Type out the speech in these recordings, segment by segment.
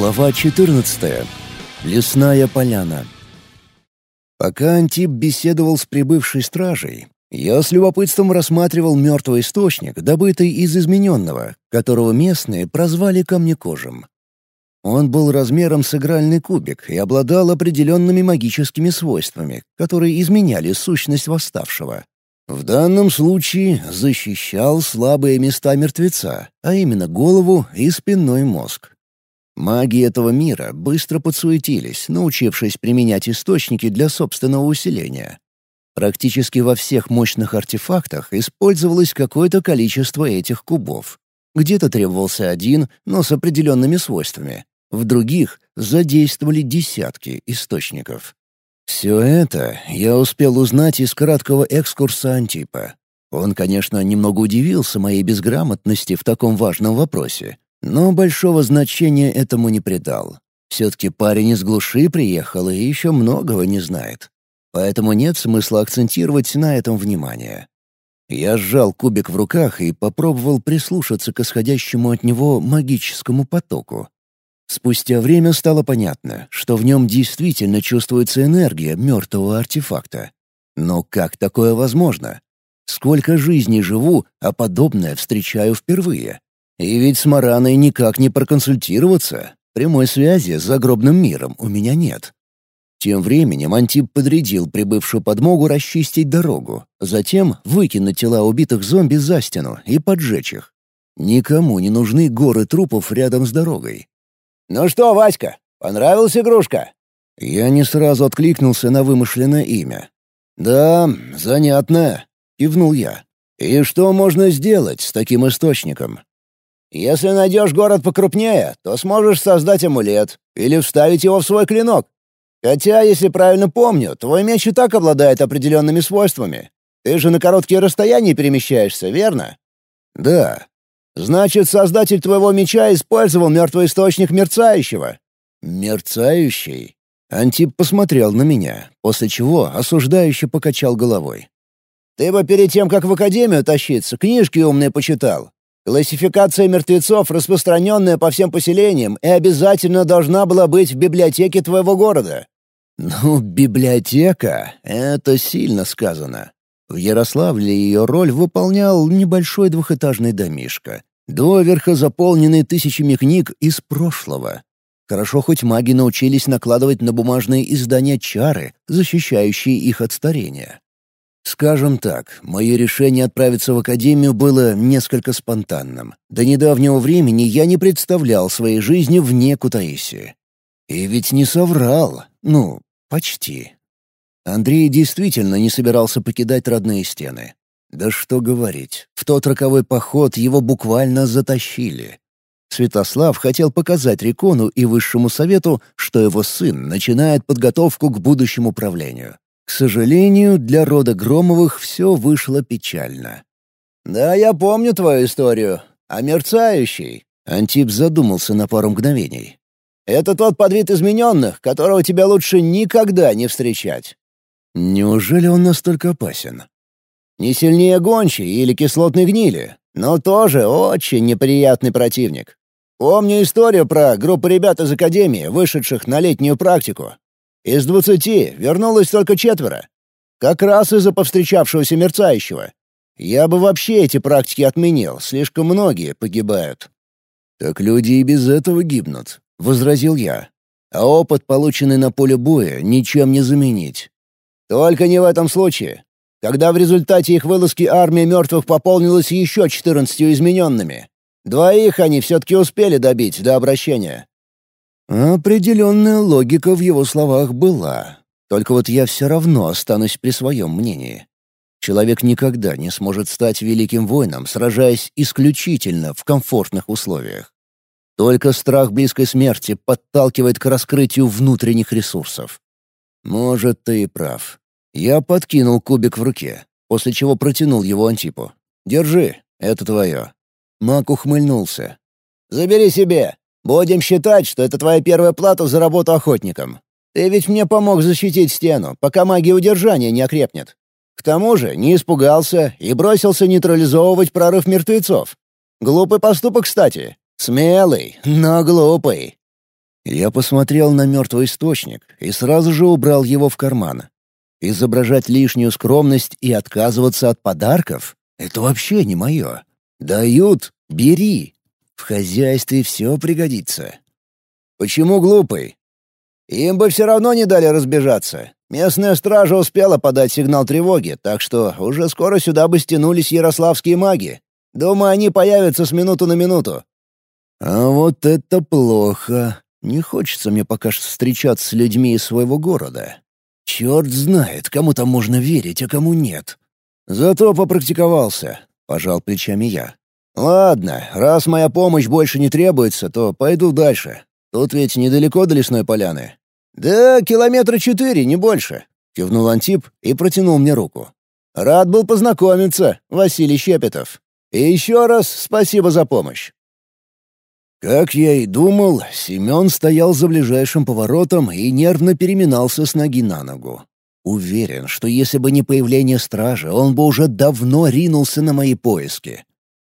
Глава 14. Лесная поляна. Пока Антип беседовал с прибывшей стражей, я с любопытством рассматривал мертвый источник, добытый из измененного, которого местные прозвали камнекожим. Он был размером с игральный кубик и обладал определенными магическими свойствами, которые изменяли сущность восставшего. В данном случае защищал слабые места мертвеца, а именно голову и спинной мозг. Маги этого мира быстро подсуетились, научившись применять источники для собственного усиления. Практически во всех мощных артефактах использовалось какое-то количество этих кубов. Где-то требовался один, но с определенными свойствами. В других задействовали десятки источников. Все это я успел узнать из краткого экскурса Антипа. Он, конечно, немного удивился моей безграмотности в таком важном вопросе, но большого значения этому не придал. Все-таки парень из глуши приехал и еще многого не знает. Поэтому нет смысла акцентировать на этом внимание. Я сжал кубик в руках и попробовал прислушаться к исходящему от него магическому потоку. Спустя время стало понятно, что в нем действительно чувствуется энергия мертвого артефакта. Но как такое возможно? Сколько жизней живу, а подобное встречаю впервые. И ведь с Мараной никак не проконсультироваться. Прямой связи с загробным миром у меня нет. Тем временем Антип подрядил прибывшую подмогу расчистить дорогу, затем выкинуть тела убитых зомби за стену и поджечь их. Никому не нужны горы трупов рядом с дорогой. «Ну что, Васька, понравилась игрушка?» Я не сразу откликнулся на вымышленное имя. «Да, занятно», — кивнул я. «И что можно сделать с таким источником?» Если найдешь город покрупнее, то сможешь создать амулет или вставить его в свой клинок. Хотя, если правильно помню, твой меч и так обладает определенными свойствами. Ты же на короткие расстояния перемещаешься, верно? Да. Значит, создатель твоего меча использовал мертвый источник мерцающего. Мерцающий? Антип посмотрел на меня, после чего осуждающе покачал головой. Ты бы перед тем, как в академию тащиться, книжки умные почитал. Классификация мертвецов, распространенная по всем поселениям, и обязательно должна была быть в библиотеке твоего города». «Ну, библиотека — это сильно сказано. В Ярославле ее роль выполнял небольшой двухэтажный домишко, доверха заполненный тысячами книг из прошлого. Хорошо хоть маги научились накладывать на бумажные издания чары, защищающие их от старения. Скажем так, мое решение отправиться в академию было несколько спонтанным. До недавнего времени я не представлял своей жизни вне Кутаиси. И ведь не соврал. Ну, почти. Андрей действительно не собирался покидать родные стены. Да что говорить, в тот роковой поход его буквально затащили. Святослав хотел показать Рекону и Высшему Совету, что его сын начинает подготовку к будущему правлению. К сожалению, для рода Громовых все вышло печально. «Да, я помню твою историю. А мерцающий?» Антип задумался на пару мгновений. «Это тот подвид измененных, которого тебе лучше никогда не встречать». «Неужели он настолько опасен?» «Не сильнее гончей или кислотной гнили, но тоже очень неприятный противник. Помню историю про группу ребят из Академии, вышедших на летнюю практику. Из двадцати вернулось только четверо. Как раз из-за повстречавшегося мерцающего. Я бы вообще эти практики отменил, слишком многие погибают». «Так люди и без этого гибнут», — возразил я. «А опыт, полученный на поле боя, ничем не заменить». «Только не в этом случае. Когда в результате их вылазки армия мертвых пополнилась еще четырнадцатью измененными. Двоих они все-таки успели добить до обращения. Определенная логика в его словах была. Только вот я все равно останусь при своем мнении. Человек никогда не сможет стать великим воином, сражаясь исключительно в комфортных условиях. Только страх близкой смерти подталкивает к раскрытию внутренних ресурсов. Может, ты и прав. Я подкинул кубик в руке, после чего протянул его Антипу. «Держи, это твое». Мак ухмыльнулся. «Забери себе. Будем считать, что это твоя первая плата за работу охотником. Ты ведь мне помог защитить стену, пока магия удержания не окрепнет. К тому же не испугался и бросился нейтрализовывать прорыв мертвецов. Глупый поступок, кстати. Смелый, но глупый. Я посмотрел на мертвый источник и сразу же убрал его в карман. Изображать лишнюю скромность и отказываться от подарков — это вообще не мое. Дают — бери. В хозяйстве все пригодится. Почему глупый? Им бы все равно не дали разбежаться. Местная стража успела подать сигнал тревоги, так что уже скоро сюда бы стянулись ярославские маги. Думаю, они появятся с минуту на минуту. А вот это плохо. Не хочется мне пока что встречаться с людьми из своего города. Черт знает, кому там можно верить, а кому нет. Зато попрактиковался, — пожал плечами я. Ладно, раз моя помощь больше не требуется, то пойду дальше. Тут ведь недалеко до лесной поляны. Да, километра четыре, не больше, — кивнул Антип и протянул мне руку. Рад был познакомиться, Василий Щепетов. И еще раз спасибо за помощь. Как я и думал, Семен стоял за ближайшим поворотом и нервно переминался с ноги на ногу. Уверен, что если бы не появление стражи, он бы уже давно ринулся на мои поиски.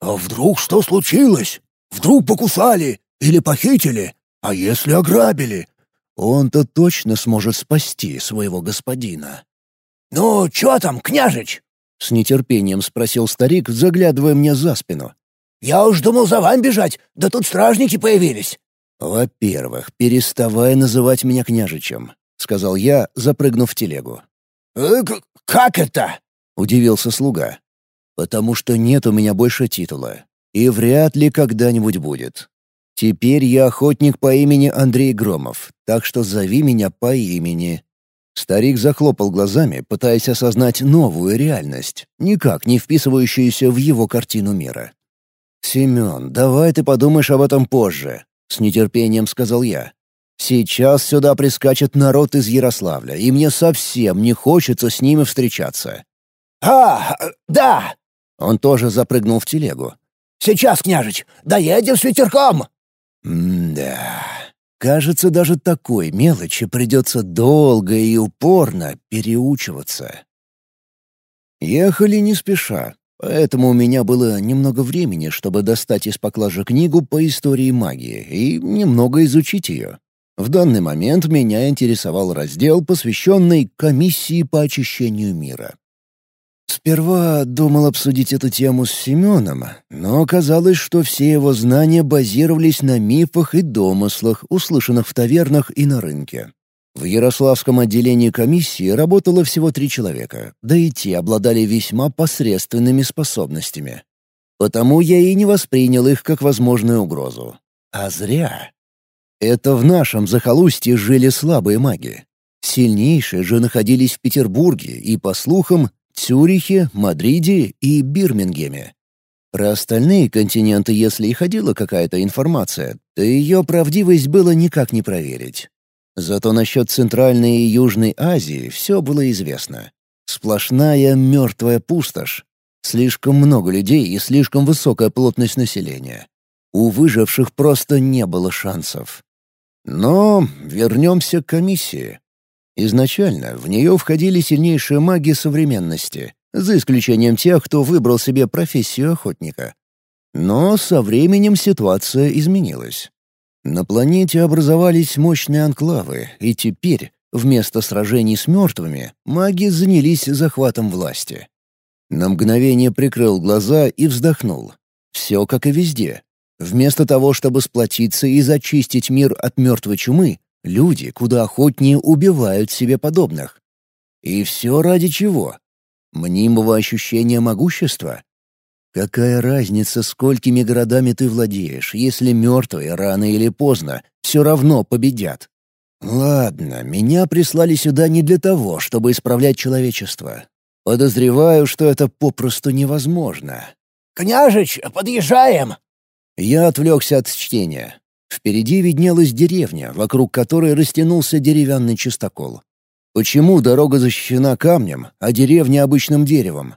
«А вдруг что случилось? Вдруг покусали? Или похитили? А если ограбили?» Он-то точно сможет спасти своего господина. «Ну, чё там, княжич?» — с нетерпением спросил старик, заглядывая мне за спину. «Я уж думал за вами бежать, да тут стражники появились». «Во-первых, переставай называть меня княжичем», — сказал я, запрыгнув в телегу. «Э, «Как это?» — удивился слуга потому что нет у меня больше титула. И вряд ли когда-нибудь будет. Теперь я охотник по имени Андрей Громов, так что зови меня по имени». Старик захлопал глазами, пытаясь осознать новую реальность, никак не вписывающуюся в его картину мира. «Семен, давай ты подумаешь об этом позже», — с нетерпением сказал я. «Сейчас сюда прискачет народ из Ярославля, и мне совсем не хочется с ними встречаться». «А, да!» Он тоже запрыгнул в телегу. «Сейчас, княжич, доедем с ветерком!» «М-да...» Кажется, даже такой мелочи придется долго и упорно переучиваться. Ехали не спеша, поэтому у меня было немного времени, чтобы достать из поклажи книгу по истории магии и немного изучить ее. В данный момент меня интересовал раздел, посвященный комиссии по очищению мира. Сперва думал обсудить эту тему с Семеном, но оказалось, что все его знания базировались на мифах и домыслах, услышанных в тавернах и на рынке. В Ярославском отделении комиссии работало всего три человека, да и те обладали весьма посредственными способностями. Потому я и не воспринял их как возможную угрозу. А зря. Это в нашем захолустье жили слабые маги. Сильнейшие же находились в Петербурге и, по слухам, Цюрихе, Мадриде и Бирмингеме. Про остальные континенты, если и ходила какая-то информация, то ее правдивость было никак не проверить. Зато насчет Центральной и Южной Азии все было известно. Сплошная мертвая пустошь. Слишком много людей и слишком высокая плотность населения. У выживших просто не было шансов. Но вернемся к комиссии. Изначально в нее входили сильнейшие маги современности, за исключением тех, кто выбрал себе профессию охотника. Но со временем ситуация изменилась. На планете образовались мощные анклавы, и теперь, вместо сражений с мертвыми, маги занялись захватом власти. На мгновение прикрыл глаза и вздохнул. Все как и везде. Вместо того, чтобы сплотиться и зачистить мир от мертвой чумы, Люди куда охотнее убивают себе подобных. И все ради чего? Мнимого ощущения могущества? Какая разница, сколькими городами ты владеешь, если мертвые рано или поздно все равно победят? Ладно, меня прислали сюда не для того, чтобы исправлять человечество. Подозреваю, что это попросту невозможно. «Княжич, подъезжаем!» Я отвлекся от чтения. Впереди виднелась деревня, вокруг которой растянулся деревянный чистокол. Почему дорога защищена камнем, а деревня — обычным деревом?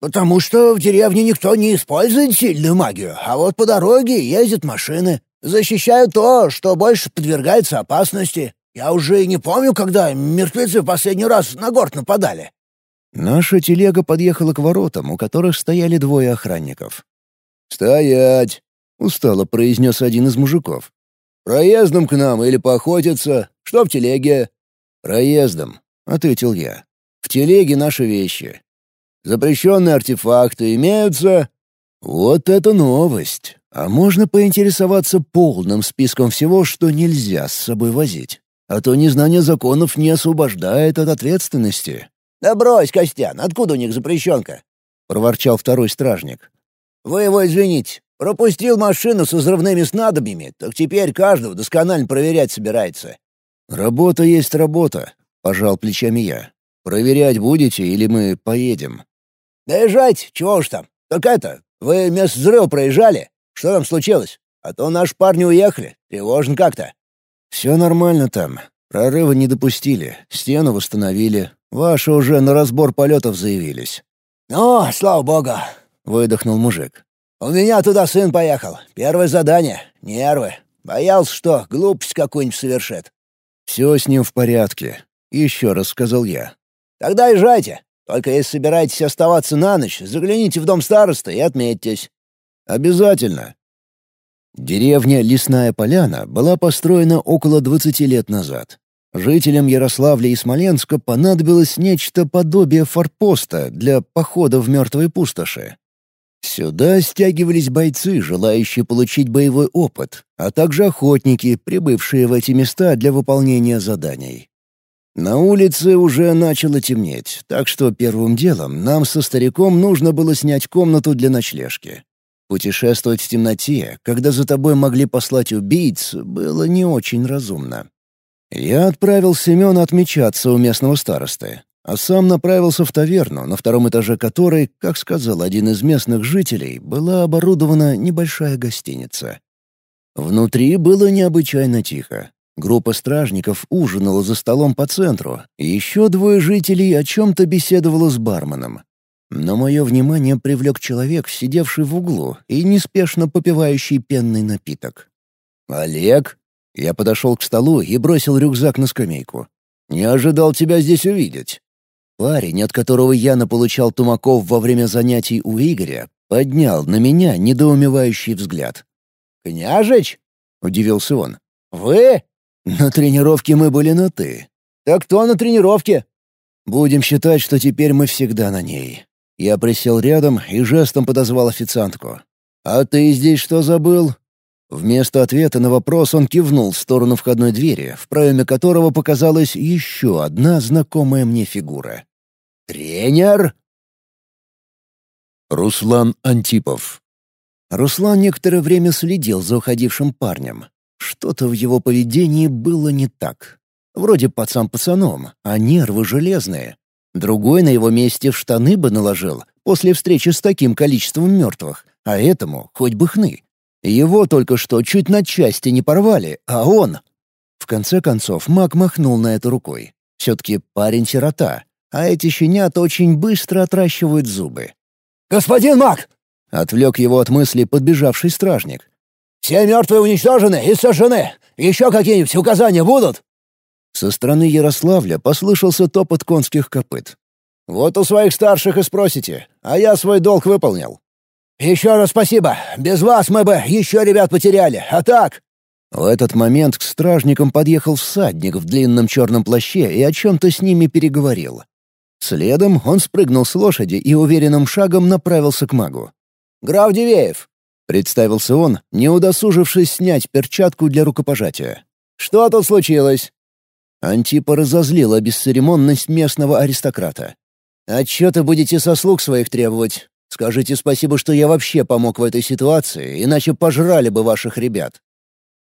«Потому что в деревне никто не использует сильную магию, а вот по дороге ездят машины. Защищают то, что больше подвергается опасности. Я уже и не помню, когда мертвецы в последний раз на город нападали». Наша телега подъехала к воротам, у которых стояли двое охранников. «Стоять!» — устало произнес один из мужиков. Проездом к нам или поохотиться? Что в телеге?» «Проездом», — ответил я. «В телеге наши вещи. Запрещенные артефакты имеются?» «Вот это новость! А можно поинтересоваться полным списком всего, что нельзя с собой возить? А то незнание законов не освобождает от ответственности». «Да брось, Костян, откуда у них запрещенка?» — проворчал второй стражник. «Вы его извините. Пропустил машину с взрывными снадобьями, так теперь каждого досконально проверять собирается». «Работа есть работа», — пожал плечами я. «Проверять будете или мы поедем?» «Доезжайте, чего уж там. Так это, вы место взрыва проезжали? Что там случилось? А то наши парни уехали. Тревожно как-то». «Все нормально там. Прорыва не допустили. Стену восстановили. Ваши уже на разбор полетов заявились». «Ну, слава богу», — выдохнул мужик. «У меня туда сын поехал. Первое задание. Нервы. Боялся, что глупость какую-нибудь совершит». «Все с ним в порядке», — еще раз сказал я. «Тогда езжайте. Только если собираетесь оставаться на ночь, загляните в дом староста и отметьтесь». «Обязательно». Деревня Лесная Поляна была построена около 20 лет назад. Жителям Ярославля и Смоленска понадобилось нечто подобие форпоста для похода в мертвые пустоши. Сюда стягивались бойцы, желающие получить боевой опыт, а также охотники, прибывшие в эти места для выполнения заданий. На улице уже начало темнеть, так что первым делом нам со стариком нужно было снять комнату для ночлежки. Путешествовать в темноте, когда за тобой могли послать убийц, было не очень разумно. Я отправил Семена отмечаться у местного старосты, а сам направился в таверну, на втором этаже которой, как сказал один из местных жителей, была оборудована небольшая гостиница. Внутри было необычайно тихо. Группа стражников ужинала за столом по центру, и еще двое жителей о чем-то беседовало с барменом. Но мое внимание привлек человек, сидевший в углу и неспешно попивающий пенный напиток. «Олег?» Я подошел к столу и бросил рюкзак на скамейку. «Не ожидал тебя здесь увидеть». Парень, от которого я наполучал тумаков во время занятий у Игоря, поднял на меня недоумевающий взгляд. «Княжич?» — удивился он. «Вы?» На тренировке мы были на «ты». «Так кто на тренировке?» «Будем считать, что теперь мы всегда на ней». Я присел рядом и жестом подозвал официантку. «А ты здесь что забыл?» Вместо ответа на вопрос он кивнул в сторону входной двери, в проеме которого показалась еще одна знакомая мне фигура. «Тренер?» Руслан Антипов Руслан некоторое время следил за уходившим парнем. Что-то в его поведении было не так. Вроде пацан пацаном, а нервы железные. Другой на его месте в штаны бы наложил после встречи с таким количеством мертвых, а этому хоть бы хны. Его только что чуть на части не порвали, а он... В конце концов, маг махнул на это рукой. Все-таки парень-сирота, а эти щенята очень быстро отращивают зубы. «Господин маг!» — отвлек его от мысли подбежавший стражник. Все мертвые уничтожены и сожжены. Еще какие-нибудь указания будут?» Со стороны Ярославля послышался топот конских копыт. «Вот у своих старших и спросите, а я свой долг выполнил». «Еще раз спасибо. Без вас мы бы еще ребят потеряли, а так...» В этот момент к стражникам подъехал всадник в длинном черном плаще и о чем-то с ними переговорил. Следом он спрыгнул с лошади и уверенным шагом направился к магу. «Граф Дивеев, — представился он, не удосужившись снять перчатку для рукопожатия. «Что тут случилось?» Антипа разозлила бесцеремонность местного аристократа. «Отчеты будете со слуг своих требовать. Скажите спасибо, что я вообще помог в этой ситуации, иначе пожрали бы ваших ребят».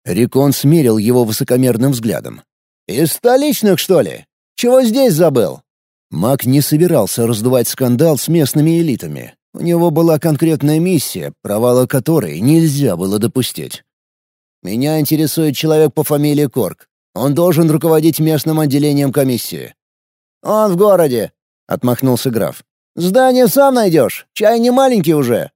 Рикон смерил его высокомерным взглядом. «Из столичных, что ли? Чего здесь забыл?» Маг не собирался раздувать скандал с местными элитами. У него была конкретная миссия, провала которой нельзя было допустить. «Меня интересует человек по фамилии Корк. Он должен руководить местным отделением комиссии». «Он в городе», — отмахнулся граф. «Здание сам найдешь. Чай не маленький уже».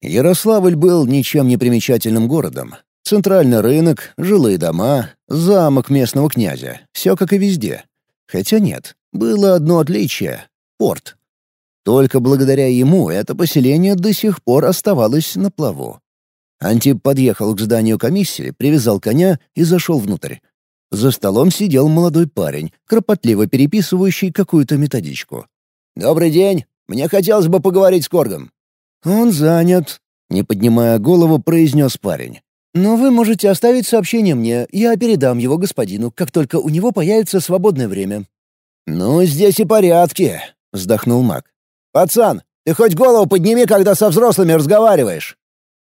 Ярославль был ничем не примечательным городом. Центральный рынок, жилые дома, замок местного князя. Все как и везде. Хотя нет, было одно отличие — порт. Только благодаря ему это поселение до сих пор оставалось на плаву. Антип подъехал к зданию комиссии, привязал коня и зашел внутрь. За столом сидел молодой парень, кропотливо переписывающий какую-то методичку. «Добрый день. Мне хотелось бы поговорить с Коргом». «Он занят», — не поднимая голову, произнес парень. «Но вы можете оставить сообщение мне, я передам его господину, как только у него появится свободное время». «Ну, здесь и порядки», — вздохнул маг. «Пацан, ты хоть голову подними, когда со взрослыми разговариваешь».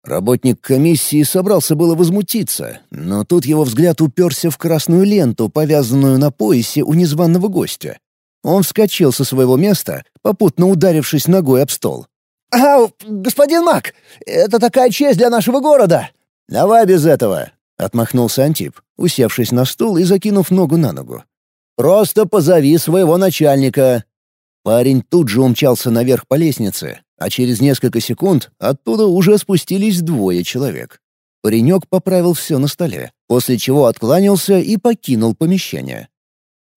Работник комиссии собрался было возмутиться, но тут его взгляд уперся в красную ленту, повязанную на поясе у незваного гостя. Он вскочил со своего места, попутно ударившись ногой об стол. «Ау, господин Мак, это такая честь для нашего города!» «Давай без этого!» — отмахнулся Антип, усевшись на стул и закинув ногу на ногу. «Просто позови своего начальника!» Парень тут же умчался наверх по лестнице, а через несколько секунд оттуда уже спустились двое человек. Паренек поправил все на столе, после чего откланялся и покинул помещение.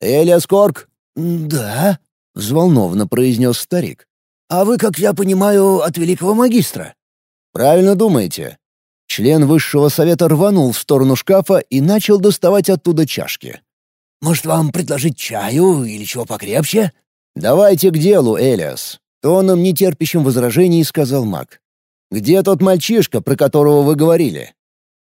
«Элиас Корк?» «Да», — взволнованно произнес старик. «А вы, как я понимаю, от великого магистра?» «Правильно думаете». Член высшего совета рванул в сторону шкафа и начал доставать оттуда чашки. «Может, вам предложить чаю или чего покрепче?» «Давайте к делу, Элиас», Тоном, нетерпящим возражений, сказал маг. «Где тот мальчишка, про которого вы говорили?»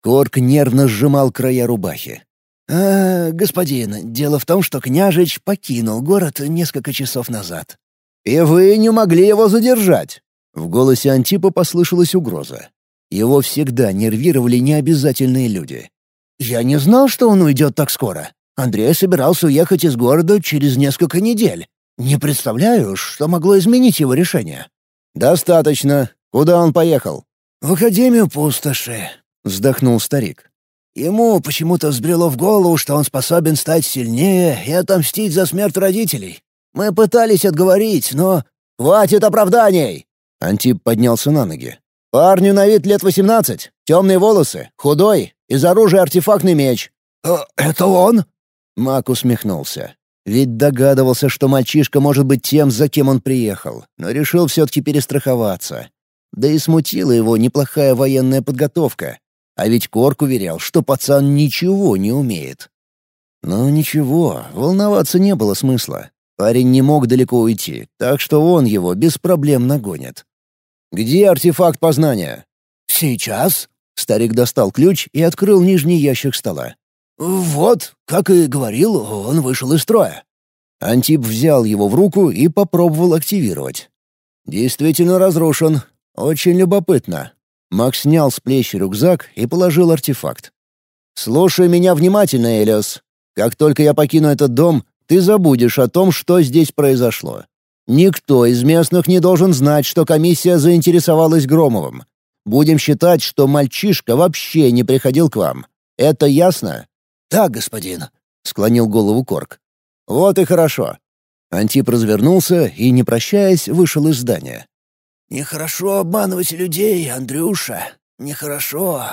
Корк нервно сжимал края рубахи. «А, господин, дело в том, что княжич покинул город несколько часов назад». «И вы не могли его задержать?» В голосе Антипа послышалась угроза. Его всегда нервировали необязательные люди. «Я не знал, что он уйдет так скоро. Андрей собирался уехать из города через несколько недель. Не представляю, что могло изменить его решение. «Достаточно. Куда он поехал?» «В Академию пустоши», — вздохнул старик. «Ему почему-то взбрело в голову, что он способен стать сильнее и отомстить за смерть родителей. Мы пытались отговорить, но...» «Хватит оправданий!» Антип поднялся на ноги. «Парню на вид лет восемнадцать, темные волосы, худой, из оружия артефактный меч». «Э, «Это он?» Мак усмехнулся. Ведь догадывался, что мальчишка может быть тем, за кем он приехал, но решил все-таки перестраховаться. Да и смутила его неплохая военная подготовка. А ведь Корк уверял, что пацан ничего не умеет. Но ничего, волноваться не было смысла. Парень не мог далеко уйти, так что он его без проблем нагонит. «Где артефакт познания?» «Сейчас?» Старик достал ключ и открыл нижний ящик стола. «Вот, как и говорил, он вышел из строя». Антип взял его в руку и попробовал активировать. «Действительно разрушен. Очень любопытно». Макс снял с плечи рюкзак и положил артефакт. «Слушай меня внимательно, Элиас. Как только я покину этот дом, ты забудешь о том, что здесь произошло. Никто из местных не должен знать, что комиссия заинтересовалась Громовым. Будем считать, что мальчишка вообще не приходил к вам. Это ясно?» «Так, господин», — склонил голову Корк. «Вот и хорошо». Антип развернулся и, не прощаясь, вышел из здания. «Нехорошо обманывать людей, Андрюша. Нехорошо»,